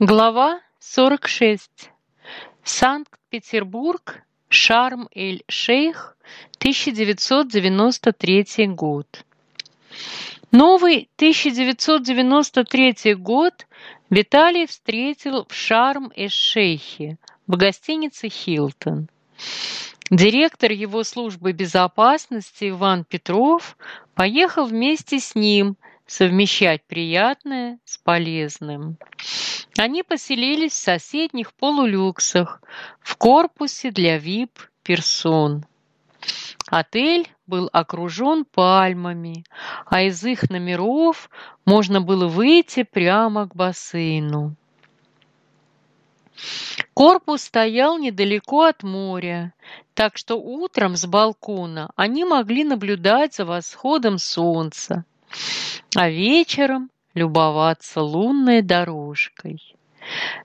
Глава 46. Санкт-Петербург, Шарм-эль-Шейх, 1993 год. Новый 1993 год Виталий встретил в Шарм-эль-Шейхе в гостинице «Хилтон». Директор его службы безопасности Иван Петров поехал вместе с ним совмещать приятное с полезным. Они поселились в соседних полулюксах в корпусе для вип-персон. Отель был окружен пальмами, а из их номеров можно было выйти прямо к бассейну. Корпус стоял недалеко от моря, так что утром с балкона они могли наблюдать за восходом солнца, а вечером любоваться лунной дорожкой.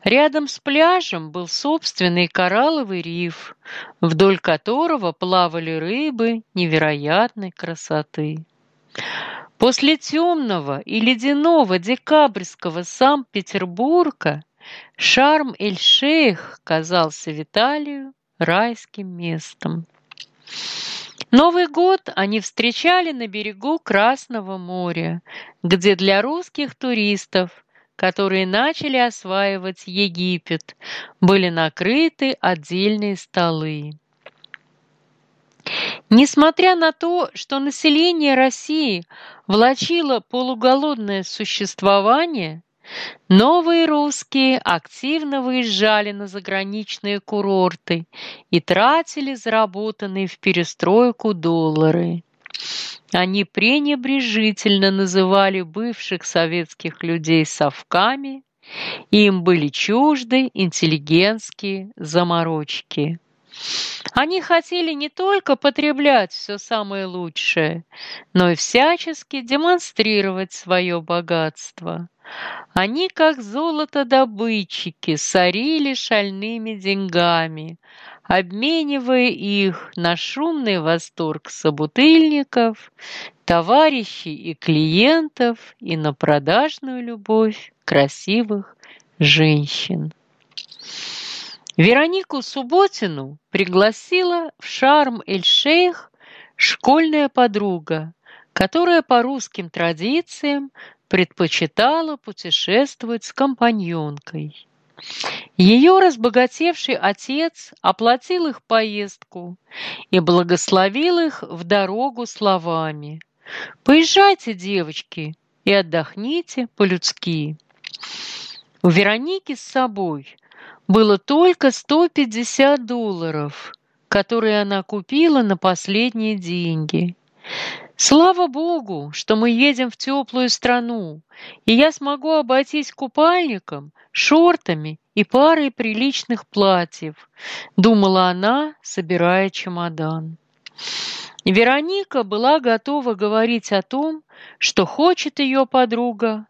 Рядом с пляжем был собственный коралловый риф, вдоль которого плавали рыбы невероятной красоты. После темного и ледяного декабрьского Санкт-Петербурга Шарм-эль-Шейх казался Виталию райским местом. Новый год они встречали на берегу Красного моря, где для русских туристов, которые начали осваивать Египет, были накрыты отдельные столы. Несмотря на то, что население России влачило полуголодное существование, Новые русские активно выезжали на заграничные курорты и тратили заработанные в перестройку доллары. Они пренебрежительно называли бывших советских людей совками, им были чужды интеллигентские заморочки. Они хотели не только потреблять все самое лучшее, но и всячески демонстрировать свое богатство. Они, как золотодобытчики, сорили шальными деньгами, обменивая их на шумный восторг собутыльников, товарищей и клиентов и на продажную любовь красивых женщин. Веронику Субботину пригласила в Шарм-эль-Шейх школьная подруга, которая по русским традициям предпочитала путешествовать с компаньонкой. Ее разбогатевший отец оплатил их поездку и благословил их в дорогу словами «Поезжайте, девочки, и отдохните по-людски». У Вероники с собой было только 150 долларов, которые она купила на последние деньги. Слава богу, что мы едем в теплую страну, и я смогу обойтись купальником, шортами и парой приличных платьев, думала она, собирая чемодан. Вероника была готова говорить о том, что хочет ее подруга,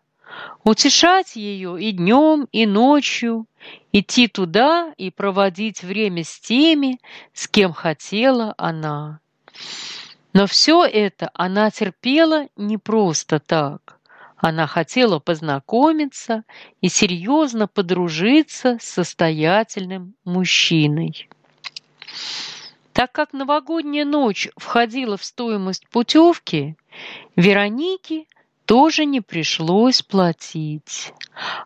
утешать ее и днем, и ночью, идти туда и проводить время с теми, с кем хотела она. Но все это она терпела не просто так. Она хотела познакомиться и серьезно подружиться с состоятельным мужчиной. Так как новогодняя ночь входила в стоимость путевки, Веронике тоже не пришлось платить.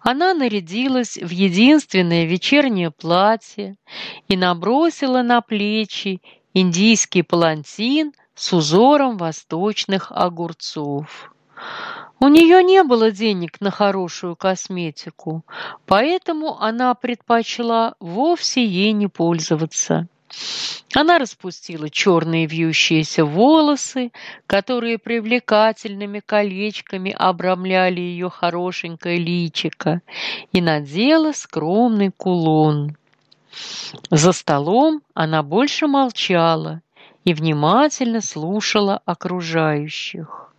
Она нарядилась в единственное вечернее платье и набросила на плечи индийский палантин с узором восточных огурцов. У нее не было денег на хорошую косметику, поэтому она предпочла вовсе ей не пользоваться. Она распустила черные вьющиеся волосы, которые привлекательными колечками обрамляли ее хорошенькое личико, и надела скромный кулон. За столом она больше молчала и внимательно слушала окружающих.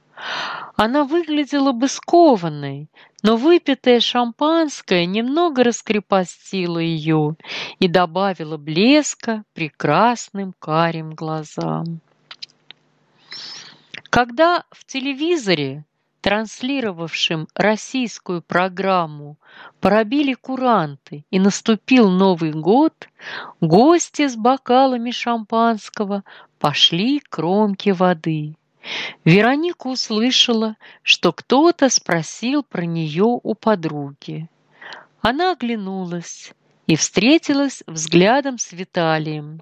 Она выглядела бы скованной, но выпитое шампанское немного раскрепостило ее и добавило блеска прекрасным карим глазам. Когда в телевизоре транслировавшим российскую программу, пробили куранты и наступил Новый год, гости с бокалами шампанского пошли к кромке воды. Вероника услышала, что кто-то спросил про нее у подруги. Она оглянулась и встретилась взглядом с Виталием,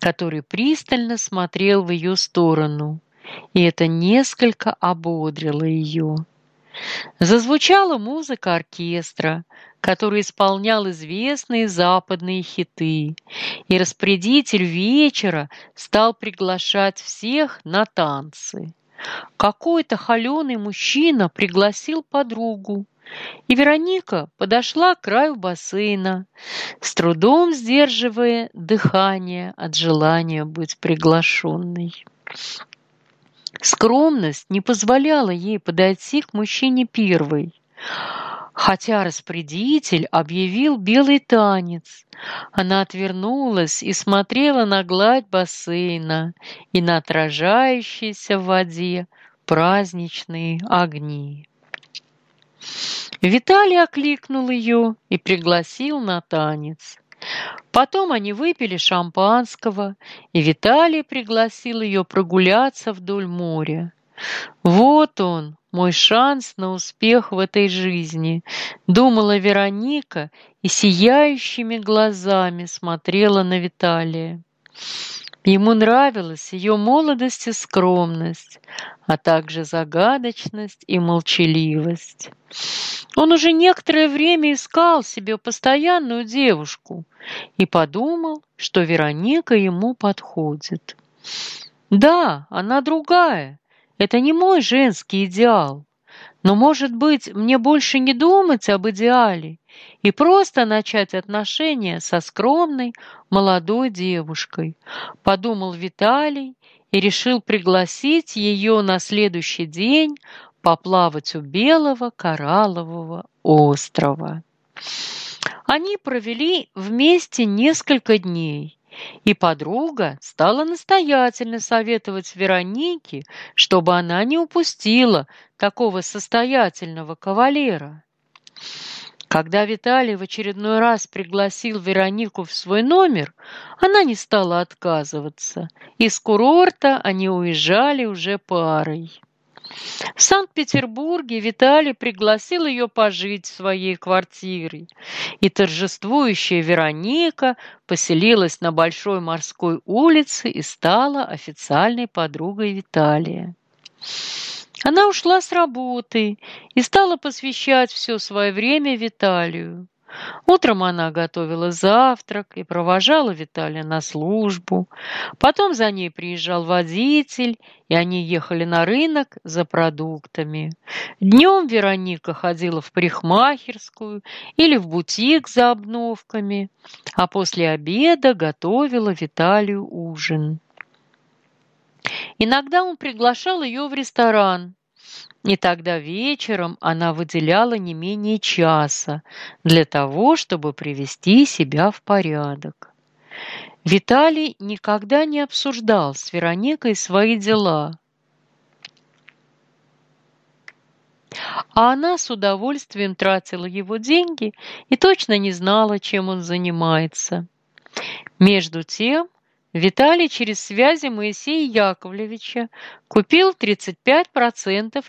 который пристально смотрел в ее сторону, и это несколько ободрило ее. Зазвучала музыка оркестра, который исполнял известные западные хиты, и распорядитель вечера стал приглашать всех на танцы. Какой-то холеный мужчина пригласил подругу, и Вероника подошла к краю бассейна, с трудом сдерживая дыхание от желания быть приглашенной. Скромность не позволяла ей подойти к мужчине первой, хотя распорядитель объявил белый танец. Она отвернулась и смотрела на гладь бассейна и на отражающиеся в воде праздничные огни. Виталий окликнул ее и пригласил на танец. Потом они выпили шампанского, и Виталий пригласил ее прогуляться вдоль моря. Вот он, мой шанс на успех в этой жизни, думала Вероника и сияющими глазами смотрела на Виталия. Ему нравилась ее молодость и скромность, а также загадочность и молчаливость. Он уже некоторое время искал себе постоянную девушку и подумал, что Вероника ему подходит. Да, она другая. Это не мой женский идеал. Но, может быть, мне больше не думать об идеале и просто начать отношения со скромной молодой девушкой, подумал Виталий и решил пригласить ее на следующий день поплавать у белого кораллового острова. Они провели вместе несколько дней, и подруга стала настоятельно советовать Веронике, чтобы она не упустила такого состоятельного кавалера. Когда Виталий в очередной раз пригласил Веронику в свой номер, она не стала отказываться. Из курорта они уезжали уже парой. В Санкт-Петербурге Виталий пригласил ее пожить в своей квартире, и торжествующая Вероника поселилась на Большой морской улице и стала официальной подругой Виталия. Она ушла с работы и стала посвящать все свое время Виталию. Утром она готовила завтрак и провожала Виталия на службу. Потом за ней приезжал водитель, и они ехали на рынок за продуктами. Днем Вероника ходила в парикмахерскую или в бутик за обновками, а после обеда готовила Виталию ужин. Иногда он приглашал ее в ресторан, и тогда вечером она выделяла не менее часа для того, чтобы привести себя в порядок. Виталий никогда не обсуждал с Вероникой свои дела. А она с удовольствием тратила его деньги и точно не знала, чем он занимается. Между тем, Виталий через связи Моисея Яковлевича купил 35%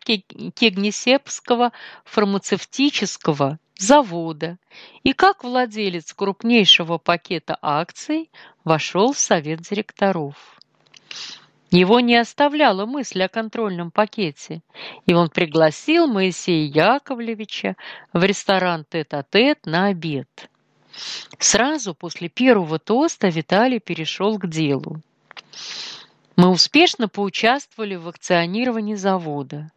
Кегнесепского фармацевтического завода и как владелец крупнейшего пакета акций вошел в совет директоров. Его не оставляла мысль о контрольном пакете, и он пригласил Моисея Яковлевича в ресторан «Тет-а-тет» -тет на обед. Сразу после первого тоста Виталий перешел к делу. Мы успешно поучаствовали в акционировании завода.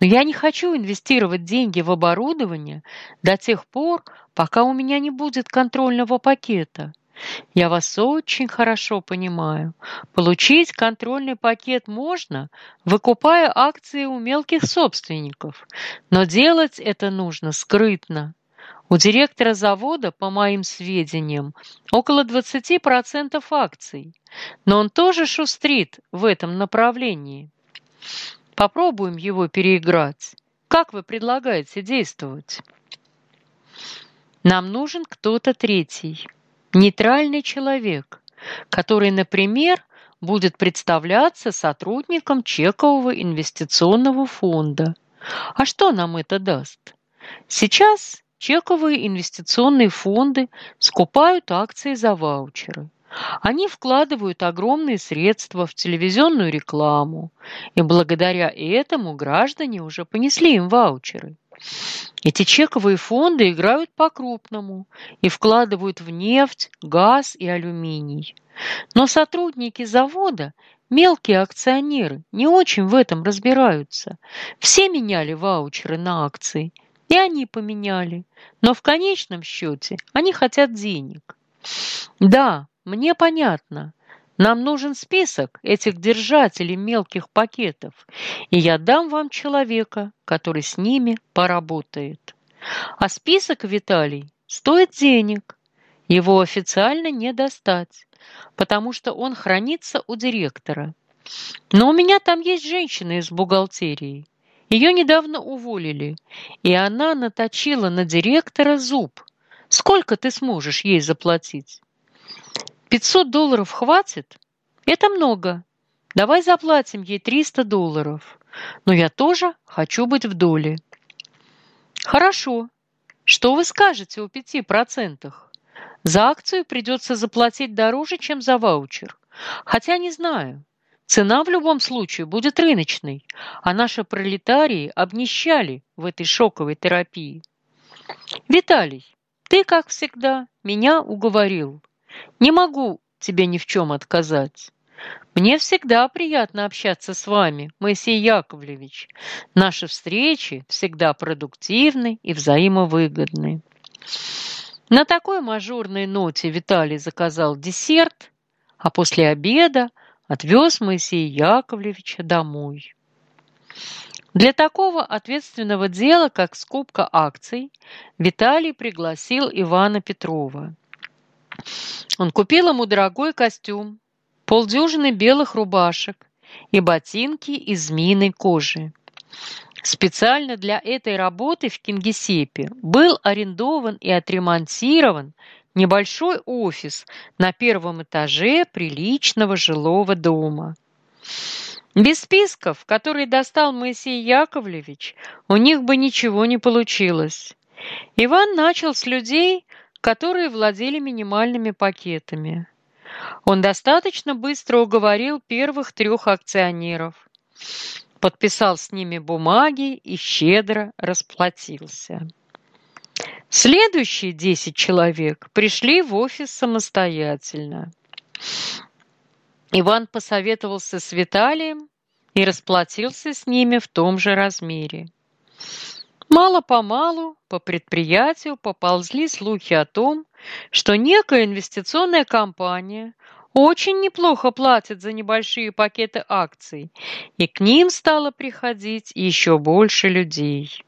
Но я не хочу инвестировать деньги в оборудование до тех пор, пока у меня не будет контрольного пакета. Я вас очень хорошо понимаю. Получить контрольный пакет можно, выкупая акции у мелких собственников, но делать это нужно скрытно. У директора завода, по моим сведениям, около 20% акций, но он тоже шустрит в этом направлении. Попробуем его переиграть. Как вы предлагаете действовать? Нам нужен кто-то третий, нейтральный человек, который, например, будет представляться сотрудником чекового инвестиционного фонда. А что нам это даст? Сейчас чековые инвестиционные фонды скупают акции за ваучеры. Они вкладывают огромные средства в телевизионную рекламу, и благодаря этому граждане уже понесли им ваучеры. Эти чековые фонды играют по-крупному и вкладывают в нефть, газ и алюминий. Но сотрудники завода, мелкие акционеры, не очень в этом разбираются. Все меняли ваучеры на акции, и они поменяли. Но в конечном счете они хотят денег. Да, мне понятно. Нам нужен список этих держателей мелких пакетов, и я дам вам человека, который с ними поработает. А список, Виталий, стоит денег. Его официально не достать, потому что он хранится у директора. Но у меня там есть женщина из бухгалтерии. Ее недавно уволили, и она наточила на директора зуб. Сколько ты сможешь ей заплатить? Пятьсот долларов хватит? Это много. Давай заплатим ей триста долларов. Но я тоже хочу быть в доле. Хорошо. Что вы скажете о пяти процентах? За акцию придется заплатить дороже, чем за ваучер. Хотя не знаю. Цена в любом случае будет рыночной, а наши пролетарии обнищали в этой шоковой терапии. Виталий, ты, как всегда, меня уговорил. Не могу тебе ни в чем отказать. Мне всегда приятно общаться с вами, Моисей Яковлевич. Наши встречи всегда продуктивны и взаимовыгодны. На такой мажорной ноте Виталий заказал десерт, а после обеда отвез Моисея Яковлевича домой. Для такого ответственного дела, как скупка акций, Виталий пригласил Ивана Петрова. Он купил ему дорогой костюм, полдюжины белых рубашек и ботинки из змеиной кожи. Специально для этой работы в Кингисеппе был арендован и отремонтирован небольшой офис на первом этаже приличного жилого дома. Без списков, которые достал Моисей Яковлевич, у них бы ничего не получилось. Иван начал с людей, которые владели минимальными пакетами. Он достаточно быстро уговорил первых трех акционеров, подписал с ними бумаги и щедро расплатился. Следующие десять человек пришли в офис самостоятельно. Иван посоветовался с Виталием и расплатился с ними в том же размере. Мало-помалу по предприятию поползли слухи о том, что некая инвестиционная компания очень неплохо платит за небольшие пакеты акций, и к ним стало приходить еще больше людей.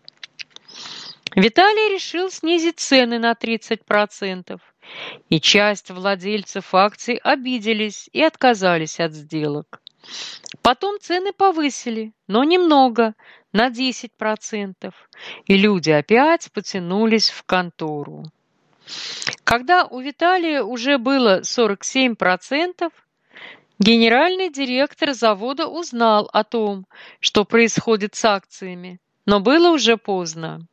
Виталий решил снизить цены на 30%, и часть владельцев акций обиделись и отказались от сделок. Потом цены повысили, но немного, на 10%, и люди опять потянулись в контору. Когда у Виталия уже было 47%, генеральный директор завода узнал о том, что происходит с акциями, но было уже поздно.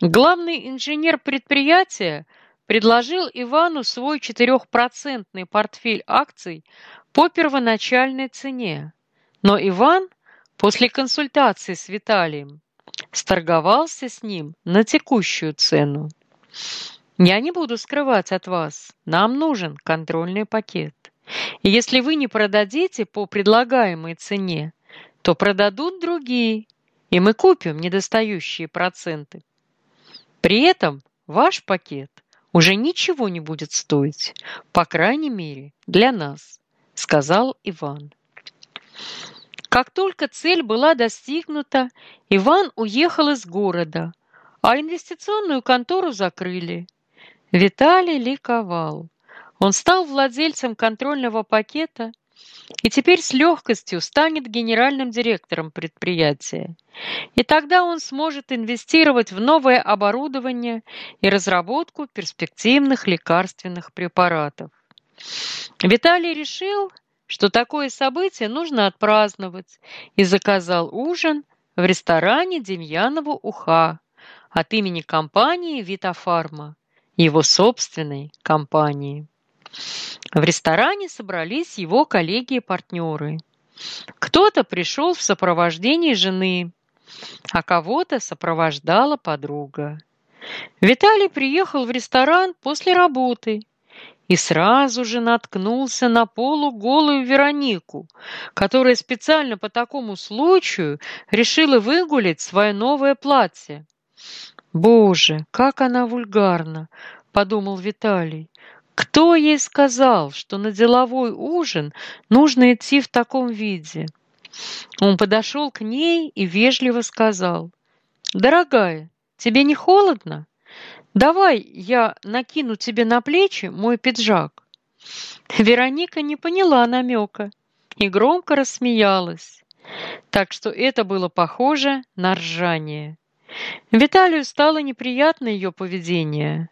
Главный инженер предприятия предложил Ивану свой 4% портфель акций по первоначальной цене, но Иван после консультации с Виталием сторговался с ним на текущую цену. Я не буду скрывать от вас, нам нужен контрольный пакет. Если вы не продадите по предлагаемой цене, то продадут другие, и мы купим недостающие проценты. При этом ваш пакет уже ничего не будет стоить, по крайней мере, для нас, сказал Иван. Как только цель была достигнута, Иван уехал из города, а инвестиционную контору закрыли. Виталий ликовал. Он стал владельцем контрольного пакета и теперь с легкостью станет генеральным директором предприятия. И тогда он сможет инвестировать в новое оборудование и разработку перспективных лекарственных препаратов. Виталий решил, что такое событие нужно отпраздновать, и заказал ужин в ресторане Демьянова Уха от имени компании «Витафарма», его собственной компании. В ресторане собрались его коллеги и партнеры. Кто-то пришел в сопровождении жены, а кого-то сопровождала подруга. Виталий приехал в ресторан после работы и сразу же наткнулся на полуголую Веронику, которая специально по такому случаю решила выгулять свое новое платье. «Боже, как она вульгарна!» — подумал Виталий. «Кто ей сказал, что на деловой ужин нужно идти в таком виде?» Он подошел к ней и вежливо сказал. «Дорогая, тебе не холодно?» Давай я накину тебе на плечи мой пиджак. Вероника не поняла намека и громко рассмеялась, так что это было похоже на ржание. Виталию стало неприятно ее поведение,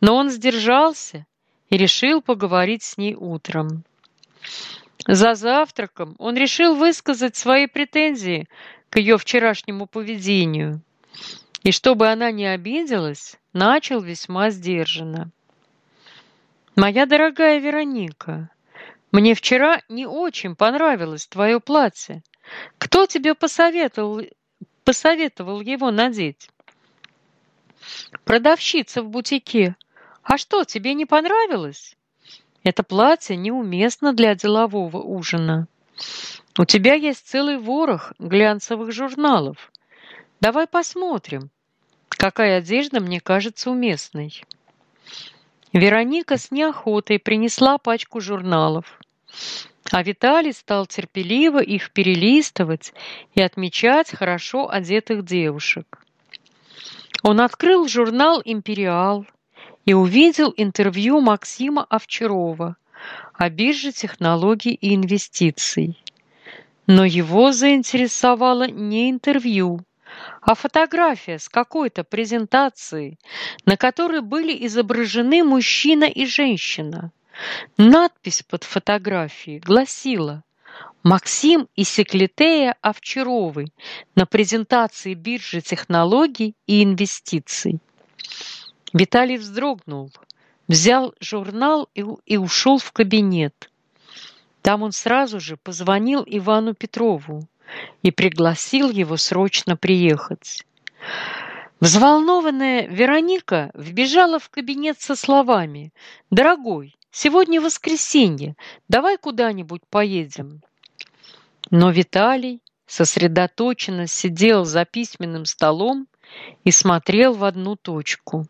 но он сдержался и решил поговорить с ней утром. За завтраком он решил высказать свои претензии к ее вчерашнему поведению. И чтобы она не обиделась, начал весьма сдержанно. «Моя дорогая Вероника, мне вчера не очень понравилось твое платье. Кто тебе посоветовал, посоветовал его надеть?» «Продавщица в бутике. А что, тебе не понравилось?» «Это платье неуместно для делового ужина. У тебя есть целый ворох глянцевых журналов. Давай посмотрим, Какая одежда мне кажется уместной? Вероника с неохотой принесла пачку журналов, а Виталий стал терпеливо их перелистывать и отмечать хорошо одетых девушек. Он открыл журнал «Империал» и увидел интервью Максима Овчарова о бирже технологий и инвестиций. Но его заинтересовало не интервью, а фотография с какой-то презентации, на которой были изображены мужчина и женщина. Надпись под фотографией гласила «Максим и Секлитея Овчаровы на презентации биржи технологий и инвестиций». Виталий вздрогнул, взял журнал и, и ушел в кабинет. Там он сразу же позвонил Ивану Петрову и пригласил его срочно приехать. Взволнованная Вероника вбежала в кабинет со словами «Дорогой, сегодня воскресенье, давай куда-нибудь поедем». Но Виталий сосредоточенно сидел за письменным столом и смотрел в одну точку.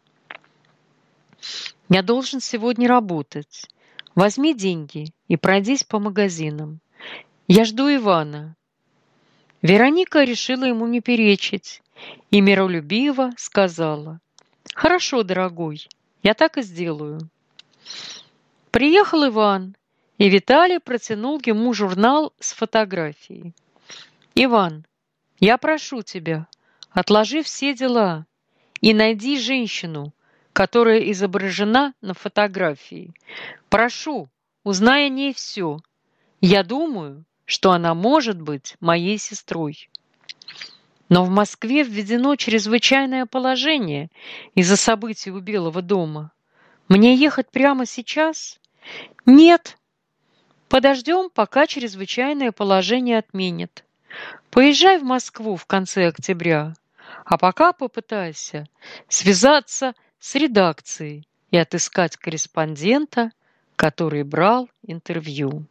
«Я должен сегодня работать. Возьми деньги и пройдись по магазинам. Я жду Ивана. Вероника решила ему не перечить и миролюбиво сказала «Хорошо, дорогой, я так и сделаю». Приехал Иван, и Виталий протянул ему журнал с фотографией. «Иван, я прошу тебя, отложи все дела и найди женщину, которая изображена на фотографии. Прошу, узнай о ней все. Я думаю, что она может быть моей сестрой. Но в Москве введено чрезвычайное положение из-за событий у Белого дома. Мне ехать прямо сейчас? Нет. Подождем, пока чрезвычайное положение отменят. Поезжай в Москву в конце октября, а пока попытайся связаться с редакцией и отыскать корреспондента, который брал интервью.